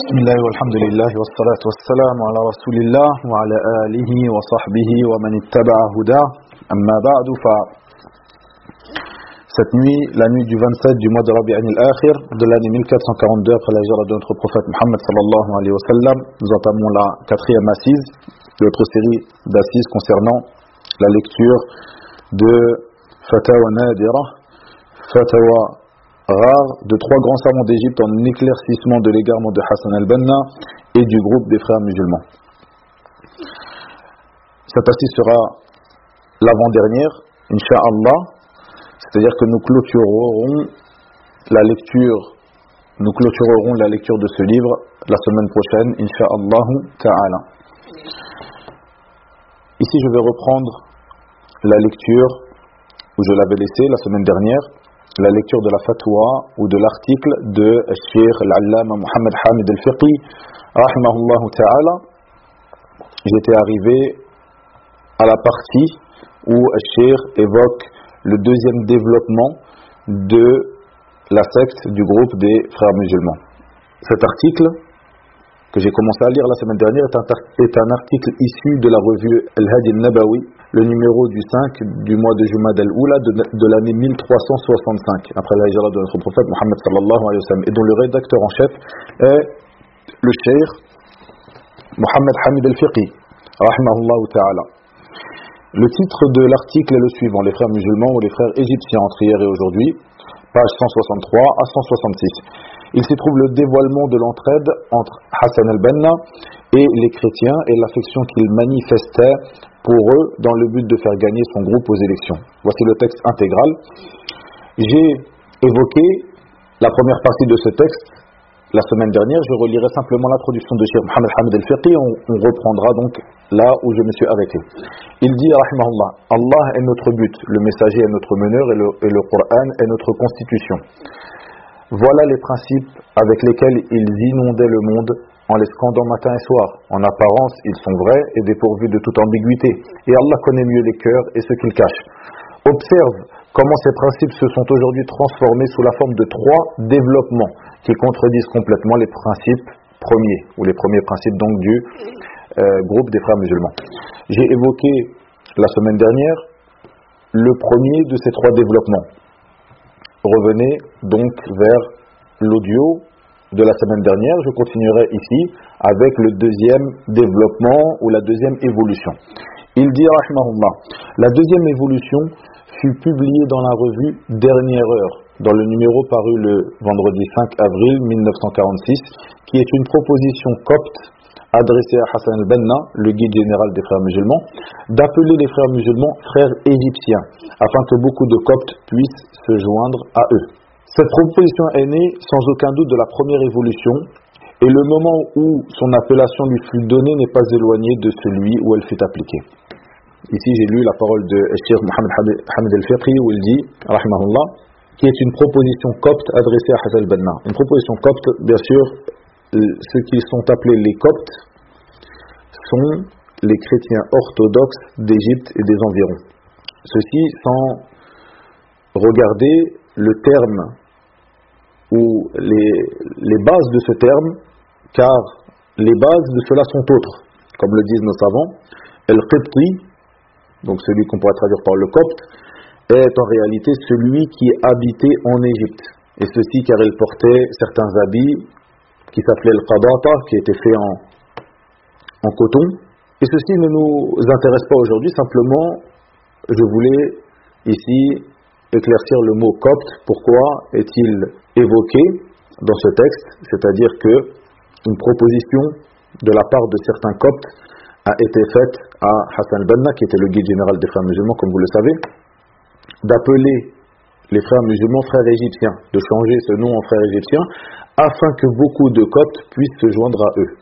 بسم الله والحمد لله والصلاة والسلام على رسول الله وعلى آله وصحبه ومن اتبع هداه أما بعد ف cette nuit, la nuit du 27 du mois de Rabi'an al-Akhir de l'année 1442 après la de notre prophète Muhammad sallallahu alayhi wa sallam, nous entamons la quatrième assise de notre série d'assises concernant la lecture de Fatawa Nadira, Fatawa rare de trois grands savants d'Égypte en éclaircissement de l'égarement de Hassan al-Banna et du groupe des frères musulmans. Cette assise sera l'avant-dernière, Inch'Allah, c'est-à-dire que nous clôturerons la lecture, nous clôturerons la lecture de ce livre la semaine prochaine, Inch'Allah ta'ala. Ici, je vais reprendre la lecture où je l'avais laissée la semaine dernière, la lecture de la fatwa ou de l'article de Sheikh al-Allama Muhammad Hamid al-Fiqi, rahimahullah ta'ala. J'étais arrivé à la partie où Sheikh évoque le deuxième développement de la secte du groupe des frères musulmans. Cet article, que j'ai commencé à lire la semaine dernière, est un, article issu de la revue Al-Hadi al-Nabawi, le numéro du 5 du mois de Jumad al-Oula de, l'année 1365, après la de notre prophète Mohammed sallallahu alayhi wa sallam, et dont le rédacteur en chef est le cheikh Mohammed Hamid al-Fiqi, rahimahullah ta'ala. Le titre de l'article est le suivant, les frères musulmans ou les frères égyptiens entre hier et aujourd'hui, page 163 à 166. Il s'y trouve le dévoilement de l'entraide entre Hassan al-Banna et les chrétiens et l'affection qu'il manifestait pour eux dans le but de faire gagner son groupe aux élections. Voici le texte intégral. J'ai évoqué la première partie de ce texte la semaine dernière. Je relirai simplement l'introduction de Cheikh Mohamed Hamid al-Fiqi. On, on, reprendra donc là où je me suis arrêté. Il dit, Rahimahullah, Allah est notre but, le messager est notre meneur et le, et le Coran est notre constitution. Voilà les principes avec lesquels ils inondaient le monde en les scandant matin et soir. En apparence, ils sont vrais et dépourvus de toute ambiguïté. Et Allah connaît mieux les cœurs et ce qu'ils cachent. Observe comment ces principes se sont aujourd'hui transformés sous la forme de trois développements qui contredisent complètement les principes premiers, ou les premiers principes donc du euh, groupe des frères musulmans. J'ai évoqué la semaine dernière le premier de ces trois développements. Revenez donc vers l'audio de la semaine dernière, je continuerai ici avec le deuxième développement ou la deuxième évolution. Il dit, rahimahullah, la deuxième évolution fut publiée dans la revue Dernière Heure, dans le numéro paru le vendredi 5 avril 1946, qui est une proposition copte adressée à Hassan al-Banna, le guide général des frères musulmans, d'appeler les frères musulmans frères égyptiens, afin que beaucoup de coptes puissent se joindre à eux. Cette proposition est née sans aucun doute de la première évolution et le moment où son appellation lui fut donnée n'est pas éloigné de celui où elle fut appliquée. Ici, j'ai lu la parole de Sheikh Mohamed Hamid al-Fiqhi où il dit, qui est une proposition copte adressée à Hassan al-Banna. Une proposition copte, bien sûr, ceux qui sont appelés les coptes sont les chrétiens orthodoxes d'Égypte et des environs. Ceci sans regarder le terme ou les, bases de ce terme, car les bases de cela sont autres, comme le disent nos savants. El-Qibti, donc celui qu'on pourrait traduire par le copte, est en réalité celui qui habitait en Égypte. Et ceci car il portait certains habits qui s'appelaient le qadata, qui étaient faits en, en coton. Et ceci ne nous intéresse pas aujourd'hui, simplement je voulais ici éclaircir le mot copte. Pourquoi est-il évoqué dans ce texte? C'est-à-dire que une proposition de la part de certains coptes a été faite à Hassan al-Banna, qui était le guide général des frères musulmans, comme vous le savez, d'appeler les frères musulmans frères égyptiens, de changer ce nom en frères égyptiens, afin que beaucoup de coptes puissent se joindre à eux.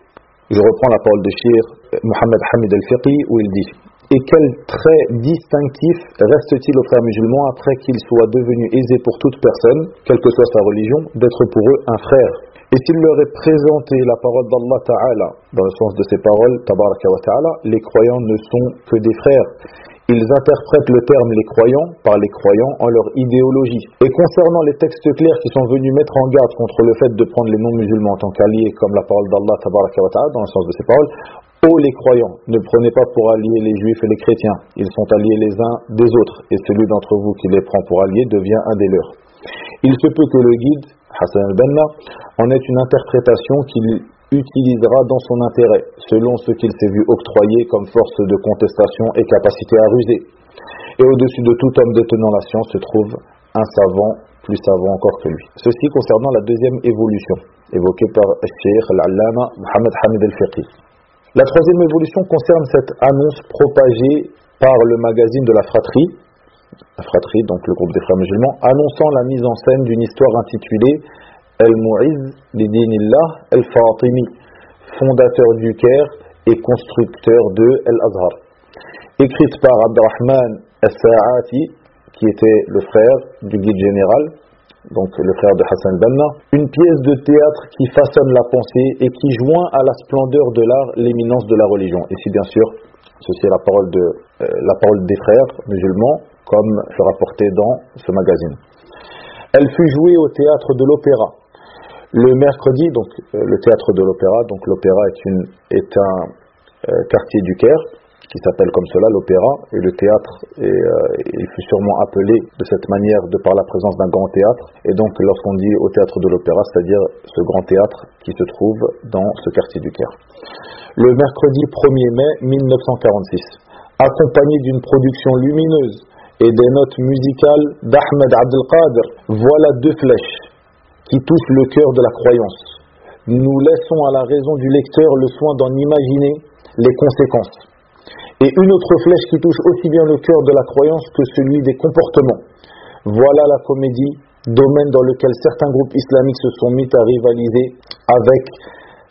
Je reprends la parole de Shir Mohamed Hamid al-Fiqi, où il dit et quel trait distinctif reste-t-il aux frères musulmans après qu'il soit devenu aisé pour toute personne, quelle que soit sa religion, d'être pour eux un frère? Et s'il leur est présenté la parole d'Allah Ta'ala, dans le sens de ces paroles, wa les croyants ne sont que des frères. Ils interprètent le terme les croyants par les croyants en leur idéologie. Et concernant les textes clairs qui sont venus mettre en garde contre le fait de prendre les non-musulmans en tant qu'alliés, comme la parole d'Allah dans le sens de ces paroles, Ô les croyants, ne prenez pas pour alliés les juifs et les chrétiens, ils sont alliés les uns des autres, et celui d'entre vous qui les prend pour alliés devient un des leurs. Il se peut que le guide, Hassan al-Banna, en ait une interprétation qu'il utilisera dans son intérêt, selon ce qu'il s'est vu octroyer comme force de contestation et capacité à ruser. Et au-dessus de tout homme détenant la science se trouve un savant plus savant encore que lui. Ceci concernant la deuxième évolution, évoquée par Sheikh al-Allama Mohamed Hamid al-Fiqhi. La troisième évolution concerne cette annonce propagée par le magazine de la fratrie, la fratrie, donc le groupe des frères musulmans, annonçant la mise en scène d'une histoire intitulée El-Mu'iz Lidinillah El-Fatimi, fondateur du Caire et constructeur de El-Azhar. Écrite par Abdurrahman As-Sa'ati, qui était le frère du guide général, donc le frère de Hassan Banna, une pièce de théâtre qui façonne la pensée et qui joint à la splendeur de l'art l'éminence de la religion. Ici, bien sûr, ceci est la parole, de, euh, la parole des frères musulmans, comme je rapportais dans ce magazine. Elle fut jouée au théâtre de l'opéra. Le mercredi, donc euh, le théâtre de l'opéra, donc l'opéra est, un euh, quartier du Caire, qui s'appelle comme cela l'opéra, et le théâtre, euh, il fut sûrement appelé de cette manière de par la présence d'un grand théâtre, et donc lorsqu'on dit au théâtre de l'opéra, c'est-à-dire ce grand théâtre qui se trouve dans ce quartier du Caire. Le mercredi 1er mai 1946, accompagné d'une production lumineuse et des notes musicales d'Ahmed Abdelkader, voilà deux flèches qui touchent le cœur de la croyance. Nous laissons à la raison du lecteur le soin d'en imaginer les conséquences et une autre flèche qui touche aussi bien le cœur de la croyance que celui des comportements. Voilà la comédie, domaine dans lequel certains groupes islamiques se sont mis à rivaliser avec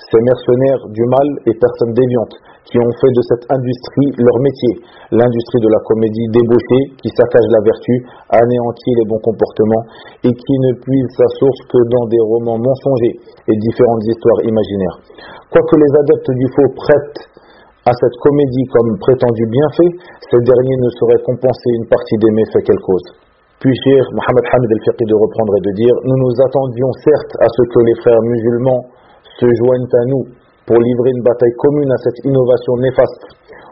ces mercenaires du mal et personnes déviantes qui ont fait de cette industrie leur métier, l'industrie de la comédie débauchée qui saccage la vertu, anéantit les bons comportements et qui ne puise sa source que dans des romans mensongers et différentes histoires imaginaires. Quoique les adeptes du faux prêtent à cette comédie comme prétendu bienfait, ce dernier ne saurait compenser une partie des méfaits qu'elle cause. Puis Cheikh Mohamed Hamid el-Fiqhi de reprendre et de dire Nous nous attendions certes à ce que les frères musulmans se joignent à nous pour livrer une bataille commune à cette innovation néfaste,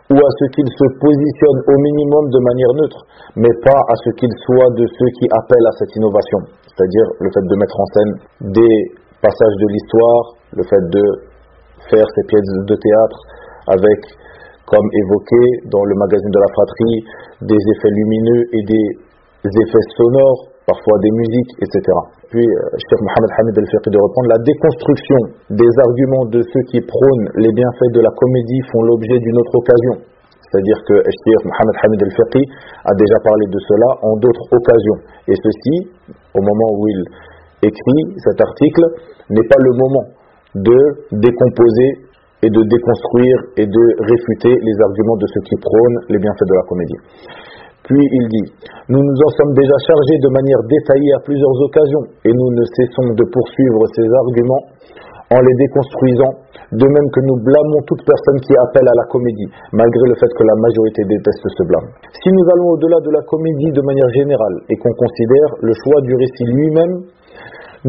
ou à ce qu'ils se positionnent au minimum de manière neutre, mais pas à ce qu'ils soient de ceux qui appellent à cette innovation, c'est-à-dire le fait de mettre en scène des passages de l'histoire, le fait de faire ces pièces de théâtre, avec, comme évoqué dans le magazine de la fratrie, des effets lumineux et des effets sonores, parfois des musiques, etc. Puis, euh, Cheikh Mohamed Hamid al-Fiqhi de reprendre la déconstruction des arguments de ceux qui prônent les bienfaits de la comédie font l'objet d'une autre occasion. C'est-à-dire que Cheikh Mohamed Hamid al-Fiqhi a déjà parlé de cela en d'autres occasions. Et ceci, au moment où il écrit cet article, n'est pas le moment de décomposer et de déconstruire et de réfuter les arguments de ceux qui prônent les bienfaits de la comédie. Puis il dit, nous nous en sommes déjà chargés de manière détaillée à plusieurs occasions et nous ne cessons de poursuivre ces arguments en les déconstruisant, de même que nous blâmons toute personne qui appelle à la comédie, malgré le fait que la majorité déteste ce blâme. Si nous allons au-delà de la comédie de manière générale et qu'on considère le choix du récit lui-même,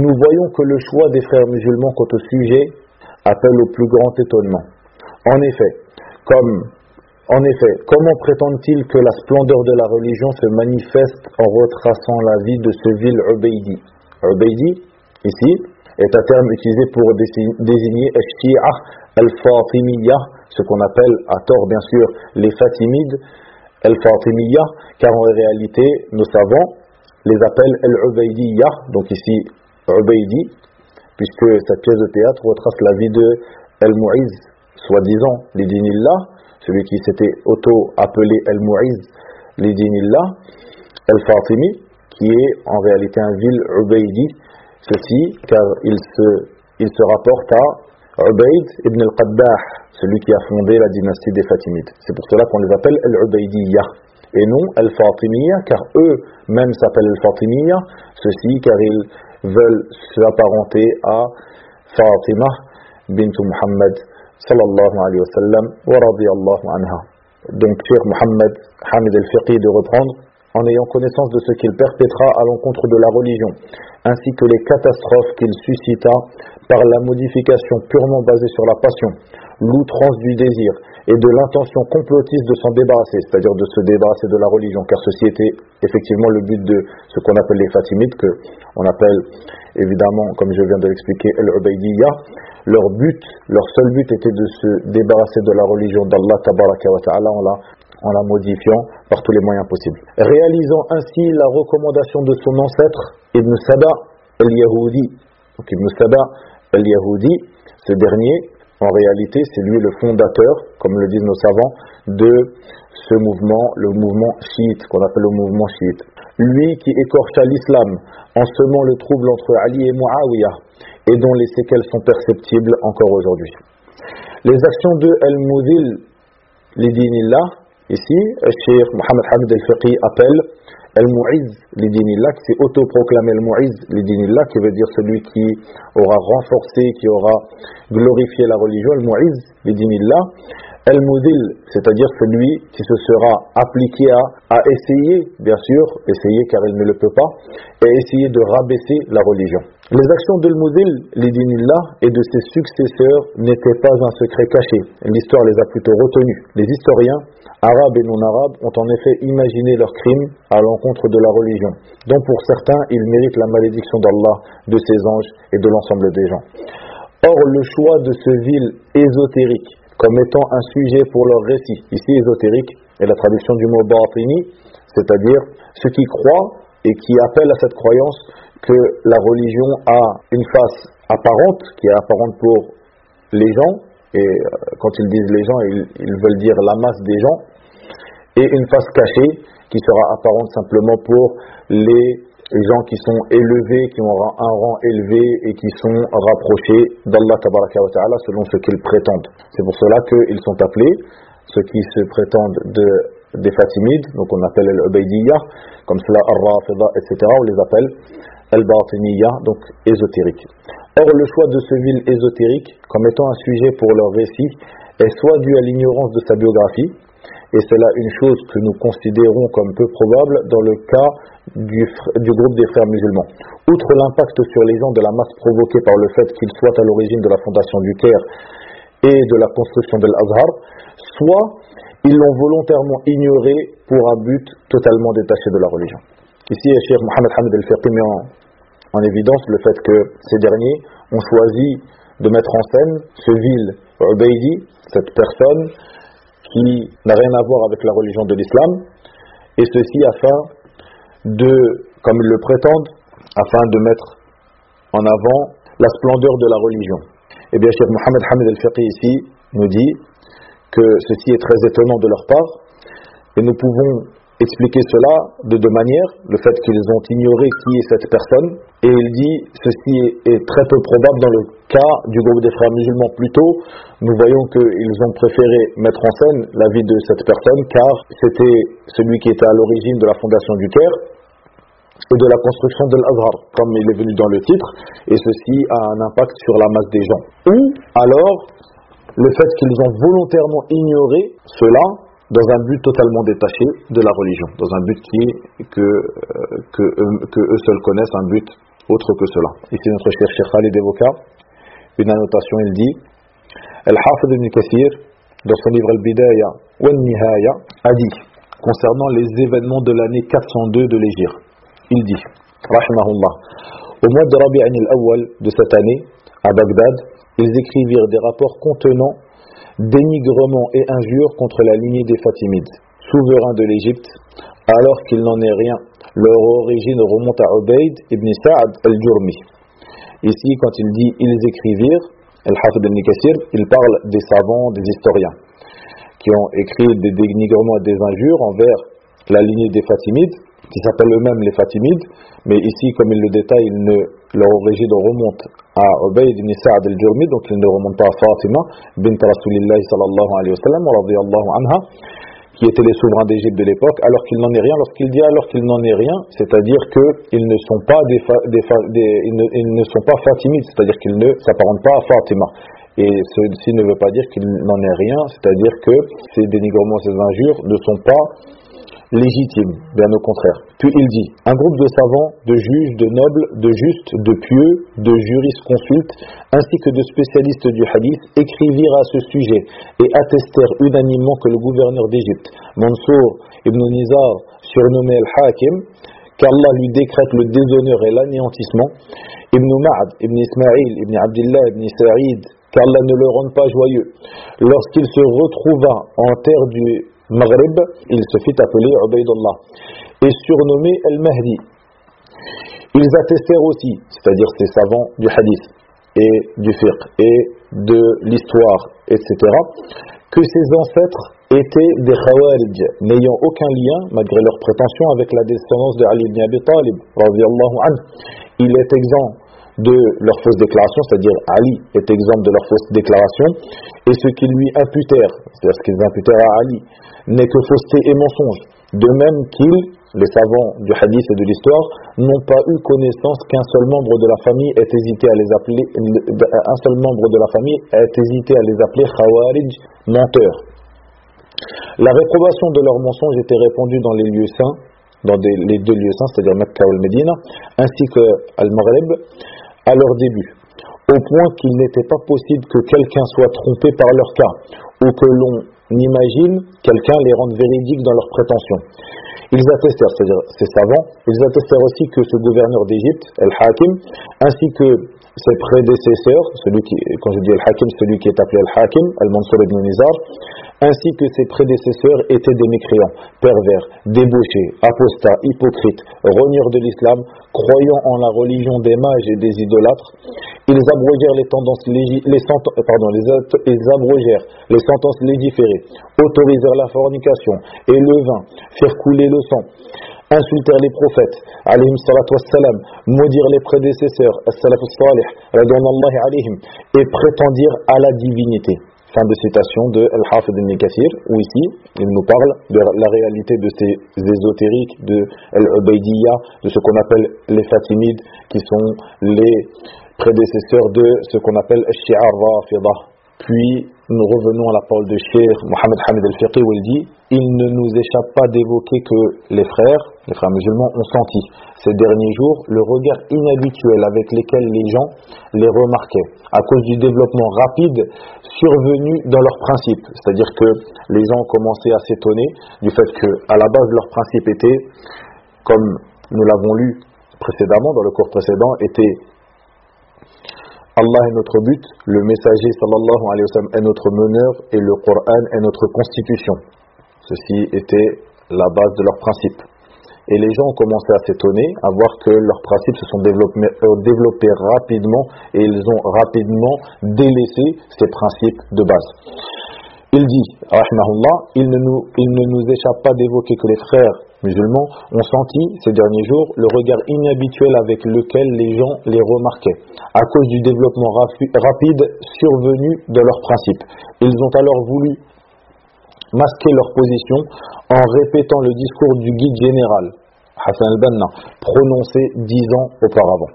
nous voyons que le choix des frères musulmans quant au sujet appelle au plus grand étonnement. En effet, comme en effet, comment prétendent-ils que la splendeur de la religion se manifeste en retraçant la vie de ce vil Ubaydi? Ubaydi, ici, est un terme utilisé pour désigner Shia al-Fatimiyya, ce qu'on appelle à tort bien sûr les Fatimides, al-Fatimiyya, car en réalité, nos savants les appellent al-Ubaydiyya, donc ici Ubaydi, puisque cette pièce de théâtre retrace la vie de El-Mu'iz, soi-disant l'Idinillah, celui qui s'était auto-appelé El-Mu'iz, l'Idinillah, El-Fatimi, qui est en réalité un ville Ubaydi, ceci car il se, il se rapporte à Ubayd ibn al-Qaddah, celui qui a fondé la dynastie des Fatimides. C'est pour cela qu'on les appelle El-Ubaydiyya et non El-Fatimiyya, car eux-mêmes s'appellent El-Fatimiyya, ceci car ils veulent s'apparenter à Fatima bint Muhammad sallallahu alayhi wa sallam wa anha. donc Cheikh Mohammed Hamid el-Fiqhi de reprendre en ayant connaissance de ce qu'il perpétra à l'encontre de la religion, ainsi que les catastrophes qu'il suscita par la modification purement basée sur la passion, l'outrance du désir et de l'intention complotiste de s'en débarrasser, c'est-à-dire de se débarrasser de la religion, car ceci était effectivement le but de ce qu'on appelle les Fatimides, que on appelle évidemment, comme je viens de l'expliquer, el-Ubaidiyya. Leur but, leur seul but était de se débarrasser de la religion d'Allah ta'ala en la, en la modifiant par tous les moyens possibles. Réalisant ainsi la recommandation de son ancêtre, Ibn Saba el-Yahudi. Donc Ibn Saba el-Yahudi, ce dernier, en réalité, c'est lui le fondateur, comme le disent nos savants, de ce mouvement, le mouvement chiite, qu'on appelle le mouvement chiite. Lui qui écorcha l'islam en semant le trouble entre Ali et Muawiyah, et dont les séquelles sont perceptibles encore aujourd'hui. Les actions de El-Moudil Lidinillah, ici, Cheikh Mohamed Hamid El-Fiqhi appelle El-Mu'iz Lidinillah, qui s'est autoproclamé El-Mu'iz Lidinillah, qui veut dire celui qui aura renforcé, qui aura glorifié la religion, El-Mu'iz Lidinillah. El-Mudil, c'est-à-dire celui qui se sera appliqué à essayer, bien sûr, essayer car il ne le peut pas, et essayer de rabaisser la religion. Les actions d'El-Mudil, l'Idinillah, et de ses successeurs n'étaient pas un secret caché. L'histoire les a plutôt retenus. Les historiens, arabes et non-arabes, ont en effet imaginé leurs crimes à l'encontre de la religion, dont pour certains ils méritent la malédiction d'Allah, de ses anges et de l'ensemble des gens. Or, le choix de ce vil ésotérique comme étant un sujet pour leur récit. Ici, ésotérique est la traduction du mot batini, c'est-à-dire ceux qui croient et qui appellent à cette croyance que la religion a une face apparente, qui est apparente pour les gens, et euh, quand ils disent les gens, ils, veulent dire la masse des gens, et une face cachée qui sera apparente simplement pour les les gens qui sont élevés, qui ont un rang élevé et qui sont rapprochés d'Allah selon ce qu'ils prétendent. C'est pour cela qu'ils sont appelés, ceux qui se prétendent de, des Fatimides, donc on appelle l'Ubaydiyya, comme cela Ar-Rafida, etc., on les appelle Al-Batiniyya, donc ésotériques. Or, le choix de ce vil ésotérique comme étant un sujet pour leur récit est soit dû à l'ignorance de sa biographie, et c'est là une chose que nous considérons comme peu probable dans le cas du, groupe des frères musulmans. Outre l'impact sur les gens de la masse provoquée par le fait qu'ils soient à l'origine de la fondation du Caire et de la construction de l'Azhar, soit ils l'ont volontairement ignoré pour un but totalement détaché de la religion. Ici, Cheikh Mohamed Hamid El-Fiqhi met en, en, évidence le fait que ces derniers ont choisi de mettre en scène ce vil Ubaydi, cette personne qui n'a rien à voir avec la religion de l'islam, et ceci afin de, comme ils le prétendent, afin de mettre en avant la splendeur de la religion. Eh bien, Cheikh Mohamed Hamid al-Fiqhi ici nous dit que ceci est très étonnant de leur part, et nous pouvons expliquer cela de deux manières. Le fait qu'ils ont ignoré qui est cette personne, et il dit ceci est, très peu probable dans le cas du groupe des frères musulmans. Plutôt, nous voyons qu'ils ont préféré mettre en scène la vie de cette personne, car c'était celui qui était à l'origine de la fondation du Caire et de la construction de l'Azhar, comme il est venu dans le titre, et ceci a un impact sur la masse des gens. Ou alors, le fait qu'ils ont volontairement ignoré cela dans un but totalement détaché de la religion, dans un but qui que, euh, euh, que, eux seuls connaissent, un but autre que cela. Ici, notre cher Cheikh Khalid évoqua une annotation, il dit Al-Hafid ibn Kathir, dans son livre Al-Bidaya wa Nihaya, a dit concernant les événements de l'année 402 de l'Égypte, il dit Rahimahullah, au mois de Rabi'an al-Awwal de cette année, à Bagdad, ils écrivirent des rapports contenant dénigrement et injures contre la lignée des Fatimides, souverains de l'Égypte, alors qu'il n'en est rien. Leur origine remonte à Ubaid ibn Sa'ad al-Jurmi. Ici, quand il dit ils écrivirent, il parle des savants, des historiens, qui ont écrit des dénigrements et des injures envers la lignée des Fatimides, qui s'appellent eux-mêmes les Fatimides, mais ici, comme il le détaille, leur origine remonte à Ubayd ibn Sa'ad al-Jurmi, donc il ne remonte pas à Fatima, bint Rasulillahi sallallahu alayhi wa sallam, anha, qui étaient les souverains d'Égypte de l'époque, alors qu'il n'en est rien. Lorsqu'il dit alors qu'il n'en est rien, c'est-à-dire qu'ils ne sont pas ils, ils ne, sont pas Fatimides, c'est-à-dire qu'ils ne s'apparentent pas à Fatima. et ceci ne veut pas dire qu'il n'en est rien, c'est-à-dire que ces dénigrements, ces injures ne sont pas légitime, bien au contraire. Puis il dit, un groupe de savants, de juges, de nobles, de justes, de pieux, de jurisconsultes, ainsi que de spécialistes du hadith, écrivirent à ce sujet et attestèrent unanimement que le gouverneur d'Égypte, Mansour ibn Nizar, surnommé Al-Hakim, qu'Allah lui décrète le déshonneur et l'anéantissement, Ibn Ma'ad, Ibn Ismaïl, Ibn Abdullah, Ibn Sa'id, qu'Allah ne le rende pas joyeux, lorsqu'il se retrouva en terre du Maghreb, il se fit appeler Ubaidullah et surnommé El-Mahdi. Ils attestèrent aussi, c'est-à-dire ces savants du hadith et du fiqh et de l'histoire, etc., que ses ancêtres étaient des khawarij, n'ayant aucun lien, malgré leurs prétentions, avec la descendance de Ali ibn Abi Talib. Il est exempt de leur fausse déclaration, c'est-à-dire Ali est exempt de leur fausse déclaration, et ce qu'ils lui imputèrent, c'est-à-dire ce qu'ils imputèrent à Ali, n'est que fausseté et mensonge. De même qu'ils, les savants du hadith et de l'histoire, n'ont pas eu connaissance qu'un seul membre de la famille ait hésité à les appeler, un seul membre de la famille ait hésité à les appeler khawarij, menteurs. La réprobation de leurs mensonges était répandue dans les lieux saints, dans les deux lieux saints, c'est-à-dire Mecca ou Medina, ainsi que Al-Maghreb, à leur début, au point qu'il n'était pas possible que quelqu'un soit trompé par leur cas, ou que l'on imagine quelqu'un les rende véridiques dans leurs prétentions. Ils attestèrent, c'est-à-dire ces savants, ils attestèrent aussi que ce gouverneur d'Égypte, El-Hakim, ainsi que ses prédécesseurs, celui qui, quand je dis Al-Hakim, celui qui est appelé Al-Hakim, Al-Mansur ibn Nizar, ainsi que ses prédécesseurs étaient des mécréants, pervers, débauchés, apostats, hypocrites, rogneurs de l'islam, croyant en la religion des mages et des idolâtres. Ils abrogèrent les tendances sentences légiférées, autorisèrent la fornication et le vin, firent couler le sang insultèrent les prophètes, maudirent les prédécesseurs, et prétendirent à la divinité. Fin de citation de Al-Hafid ibn Kathir, où ici, il nous parle de la réalité de ces ésotériques, de Al-Ubaidiyya, de ce qu'on appelle les Fatimides, qui sont les prédécesseurs de ce qu'on appelle Shi'ar Rafidah, puis nous revenons à la parole de Cheikh Mohamed Hamid al-Fiqhi où il dit Il ne nous échappe pas d'évoquer que les frères, les frères musulmans, ont senti ces derniers jours le regard inhabituel avec lequel les gens les remarquaient à cause du développement rapide survenu dans leurs principes. C'est-à-dire que les gens commençaient à s'étonner du fait que à la base leurs principes étaient, comme nous l'avons lu précédemment dans le cours précédent, étaient Allah est notre but, le messager sallallahu est notre meneur et le Coran est notre constitution. Ceci était la base de leurs principes. Et les gens ont commencé à s'étonner, à voir que leurs principes se sont développés, euh, rapidement et ils ont rapidement délaissé ces principes de base. Il dit, il ne nous, il ne nous échappe pas d'évoquer que les frères musulmans ont senti ces derniers jours le regard inhabituel avec lequel les gens les remarquaient, à cause du développement rapide survenu de leurs principes. Ils ont alors voulu masquer leur position en répétant le discours du guide général, Hassan al-Banna, prononcé dix ans auparavant.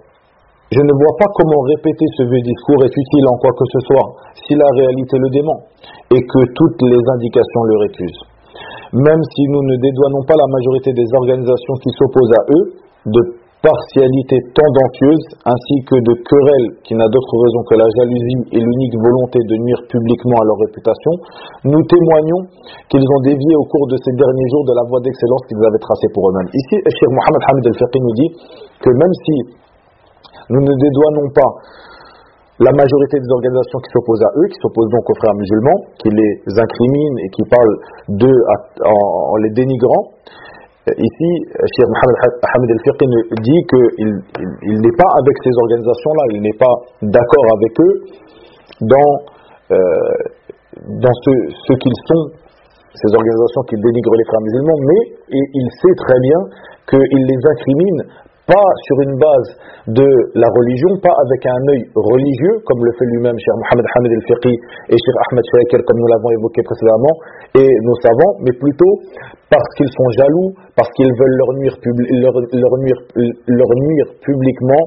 Je ne vois pas comment répéter ce vieux discours est utile en quoi que ce soit, si la réalité le dément, et que toutes les indications le récusent même si nous ne dédouanons pas la majorité des organisations qui s'opposent à eux, de partialité tendancieuse ainsi que de querelles qui n'a d'autre raison que la jalousie et l'unique volonté de nuire publiquement à leur réputation, nous témoignons qu'ils ont dévié au cours de ces derniers jours de la voie d'excellence qu'ils avaient tracée pour eux-mêmes. Ici, Cheikh Mohamed Hamid al-Fiqhi nous dit que même si nous ne dédouanons pas la majorité des organisations qui s'opposent à eux, qui s'opposent donc aux frères musulmans, qui les incriminent et qui parlent d'eux en, les dénigrant, ici, Cheikh Mohamed Hamid El-Fiqhi dit qu'il il, n'est pas avec ces organisations-là, il n'est pas d'accord avec eux dans, euh, dans ce, ce qu'ils sont, ces organisations qui dénigrent les frères musulmans, mais il sait très bien qu'ils les incriminent pas sur une base de la religion, pas avec un œil religieux, comme le fait lui-même Cheikh Mohamed Hamid el-Fiqhi et Cheikh Ahmed Shaker, comme nous l'avons évoqué précédemment, et nos savants, mais plutôt parce qu'ils sont jaloux, parce qu'ils veulent leur nuire, publiquement,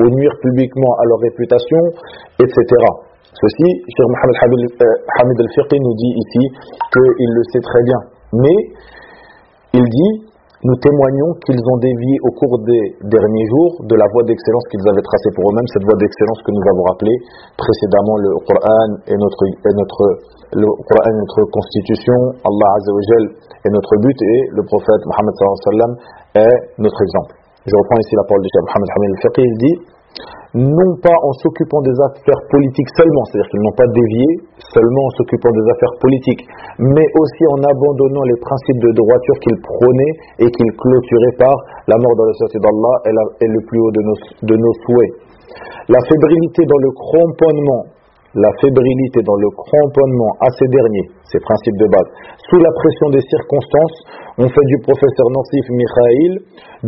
ou nuire publiquement à leur réputation, etc. Ceci, Cheikh Mohamed Hamid al-Fiqi nous dit ici qu'il le sait très bien. Mais il dit nous témoignons qu'ils ont dévié au cours des derniers jours de la voie d'excellence qu'ils avaient tracée pour eux-mêmes, cette voie d'excellence que nous avons rappelée précédemment le Coran et notre, notre, le Coran et notre constitution, Allah Azzawajal est notre but et le prophète Mohammed est notre exemple. Je reprends ici la parole de Cheikh Mohammed Hamid al-Fiqh, il dit non pas en s'occupant des affaires politiques seulement, c'est-à-dire qu'ils n'ont pas dévié seulement en s'occupant des affaires politiques, mais aussi en abandonnant les principes de droiture qu'ils prônaient et qu'ils clôturaient par la mort dans le société d'Allah est, le plus haut de nos, souhaits. La fébrilité dans le cramponnement, la fébrilité dans le cramponnement à ces derniers, ces principes de base, sous la pression des circonstances, ont fait du professeur Nassif Mikhail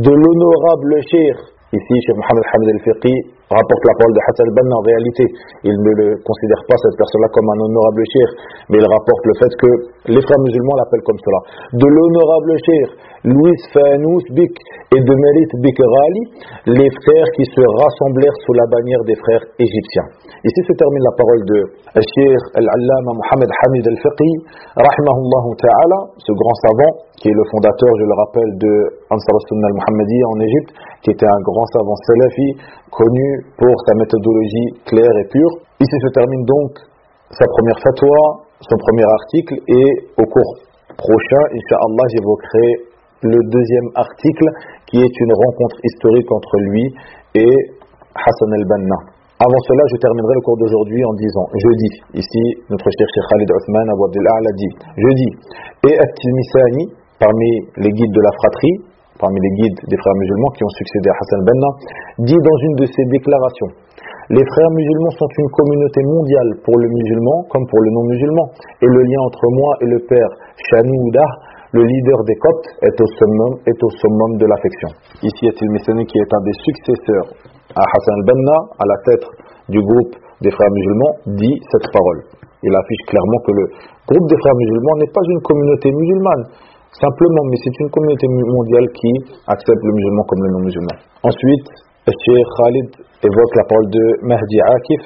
de l'honorable cher Ici, Cheikh Mohamed Hamid al-Fiqi rapporte la parole de Hassan al-Banna. En réalité, il ne le considère pas, cette personne-là, comme un honorable cheikh, mais il rapporte le fait que les frères musulmans l'appellent comme cela. De l'honorable cheikh, Louis Fanous Bik et de Merit Bik Rali, les frères qui se rassemblèrent sous la bannière des frères égyptiens. Ici se termine la parole de Cheikh Al-Allama Mohamed Hamid al-Fiqi, rahimahullah ta'ala, ce grand savant, qui est le fondateur, je le rappelle, de Ansar al-Sunnah al-Muhammadi en Égypte, qui était un grand savant salafi, connu pour sa méthodologie claire et pure. Ici se termine donc sa première fatwa, son premier article, et au cours prochain, Inch'Allah, j'évoquerai le deuxième article, qui est une rencontre historique entre lui et Hassan el-Banna. Avant cela, je terminerai le cours d'aujourd'hui en disant, je dis, ici, notre cher Khalid Othman Abu Abdullah l'a dit, je dis, et At-Tilmisani, parmi les guides de la fratrie, parmi les guides des frères musulmans qui ont succédé à Hassan Benna, dit dans une de ses déclarations Les frères musulmans sont une communauté mondiale pour le musulman comme pour le non-musulman, et le lien entre moi et le père Chanouda, le leader des Coptes, est au summum, est au summum de l'affection. Ici est-il qui est un des successeurs à Hassan al-Banna, à la tête du groupe des frères musulmans, dit cette parole. Il affiche clairement que le groupe des frères musulmans n'est pas une communauté musulmane, Simplement, mais c'est une communauté mondiale qui accepte le musulman comme le non-musulman. Ensuite, Cheikh Khalid évoque la parole de Mahdi Akif,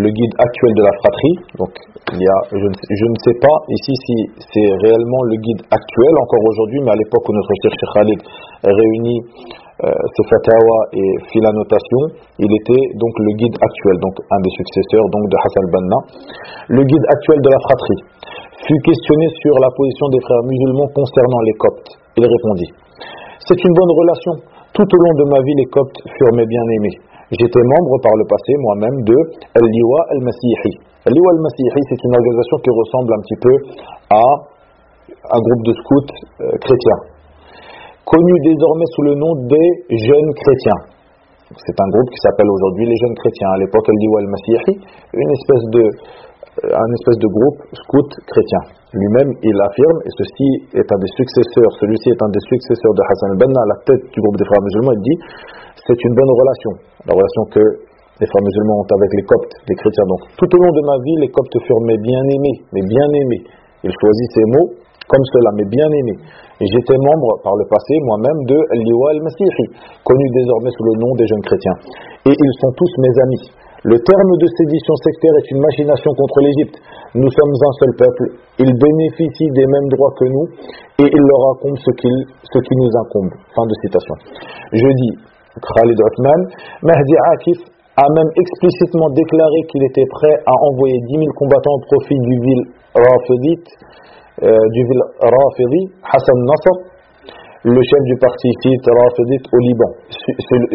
le guide actuel de la fratrie. Donc, il y a, je, ne sais pas ici si c'est réellement le guide actuel encore aujourd'hui, mais à l'époque où notre Cheikh Khalid réunit euh, ses fatawa et fit la notation, il était donc le guide actuel, donc un des successeurs donc de Hassan Banna, le guide actuel de la fratrie fut questionné sur la position des frères musulmans concernant les Coptes. Il répondit C'est une bonne relation. Tout au long de ma vie, les Coptes furent mes bien-aimés. J'étais membre par le passé moi-même de Al-Liwa al-Masihi. Al-Liwa al-Masihi, c'est une organisation qui ressemble un petit peu à un groupe de scouts euh, chrétiens, connu désormais sous le nom des jeunes chrétiens. C'est un groupe qui s'appelle aujourd'hui les jeunes chrétiens. À l'époque, Al-Liwa al-Masihi, une espèce de un espèce de groupe scout chrétien. Lui-même, il affirme, et ceci est un des successeurs, celui-ci est un des successeurs de Hassan al-Banna la tête du groupe des frères musulmans, il dit, c'est une bonne relation, la relation que les frères musulmans ont avec les coptes, les chrétiens. Donc, tout au long de ma vie, les coptes furent mes bien-aimés, mes bien-aimés. Il choisit ces mots comme cela, mes bien-aimés. Et j'étais membre par le passé, moi-même, de Liwa al-Masihi, connu désormais sous le nom des jeunes chrétiens. Et ils sont tous mes amis. Le terme de sédition sectaire est une machination contre l'Égypte. Nous sommes un seul peuple. Ils bénéficient des mêmes droits que nous et il leur incombe ce, qui nous incombe. Fin de citation. Je dis, Khalid Othman, Mahdi Akif a même explicitement déclaré qu'il était prêt à envoyer 10 000 combattants au profit du ville Rafidite, euh, du ville Rafidi, Hassan Nasr, le chef du parti chiite Rafidit au Liban.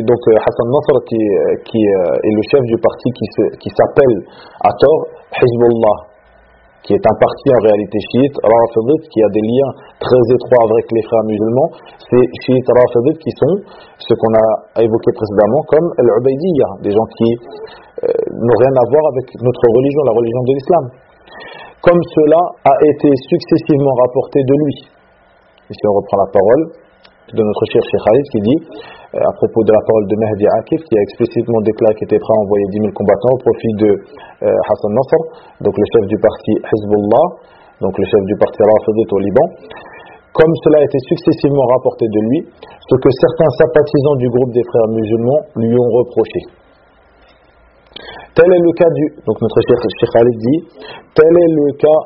Donc euh, Hassan Nasr qui, euh, euh, est le chef du parti qui s'appelle à tort Hezbollah, qui est un parti en réalité chiite, Rafidit, qui a des liens très étroits avec les frères musulmans. C'est chiites Rafidit qui sont ce qu'on a évoqué précédemment comme Al-Ubaidiyya, des gens qui n'ont rien à voir avec notre religion, la religion de l'islam. Comme cela a été successivement rapporté de lui. Ici, on reprend la parole de notre cher Cheikh Khalid qui dit, euh, à propos de la parole de Mahdi Akif, qui a explicitement déclaré qu'il était prêt à envoyer 10 000 combattants au profit de euh, Hassan Nasr, donc le chef du parti Hezbollah, donc le chef du parti Rafidit au Liban, comme cela a été successivement rapporté de lui, ce que certains sympathisants du groupe des frères musulmans lui ont reproché. Tel est le cas du, donc notre Cheikh Khalid dit, tel est le cas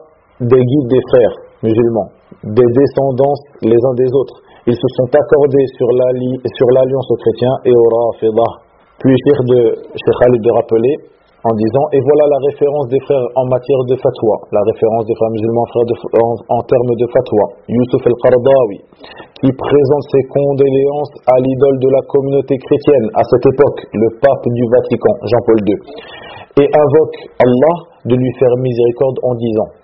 des guides des frères musulmans, des descendants les uns des autres. Ils se sont accordés sur l'alliance aux chrétiens et aux rafidah. Puis de, Cheikh Khalid de rappeler en disant et voilà la référence des frères en matière de fatwa, la référence des frères musulmans frères en, termes de fatwa, Yusuf el-Qardawi, qui présente ses condoléances à l'idole de la communauté chrétienne à cette époque, le pape du Vatican, Jean-Paul II, et invoque Allah de lui faire miséricorde en disant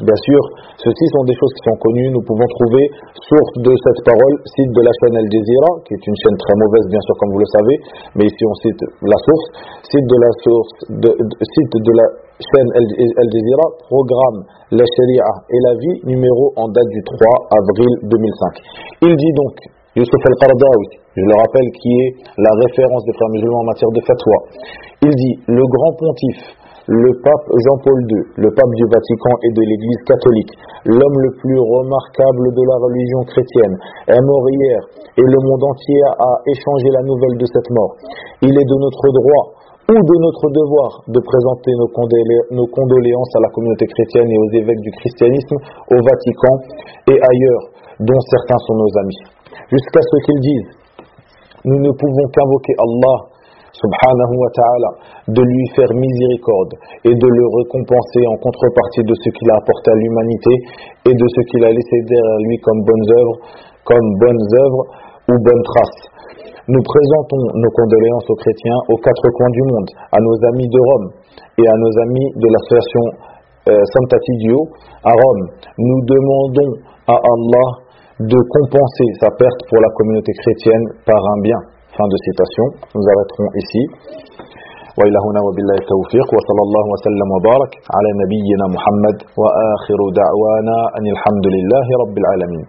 Bien sûr, ceci sont des choses qui sont connues. Nous pouvons trouver source de cette parole, site de la chaîne Al Jazeera, qui est une chaîne très mauvaise, bien sûr, comme vous le savez, mais ici on cite la source, site de la source, site de la chaîne Al Jazeera, programme la Sharia et la vie, numéro en date du 3 avril 2005. Il dit donc, Youssef al-Qardawi, je le rappelle, qui est la référence des frères musulmans en matière de fatwa, il dit, le grand pontife le pape Jean-Paul II, le pape du Vatican et de l'Église catholique, l'homme le plus remarquable de la religion chrétienne, est mort hier et le monde entier a échangé la nouvelle de cette mort. Il est de notre droit ou de notre devoir de présenter nos, condoléances à la communauté chrétienne et aux évêques du christianisme au Vatican et ailleurs, dont certains sont nos amis. Jusqu'à ce qu'ils disent, nous ne pouvons qu'invoquer Allah subhanahu wa ta'ala, de lui faire miséricorde et de le récompenser en contrepartie de ce qu'il a apporté à l'humanité et de ce qu'il a laissé derrière lui comme bonnes œuvres, comme bonnes œuvres ou bonnes traces. Nous présentons nos condoléances aux chrétiens aux quatre coins du monde, à nos amis de Rome et à nos amis de l'association euh, Santa Tidio à Rome. Nous demandons à Allah de compenser sa perte pour la communauté chrétienne par un bien. Fin de citation. Nous arrêterons ici. وإلى هنا وبالله التوفيق وصلى الله وسلم وبارك على نبينا محمد وآخر دعوانا أن الحمد لله رب العالمين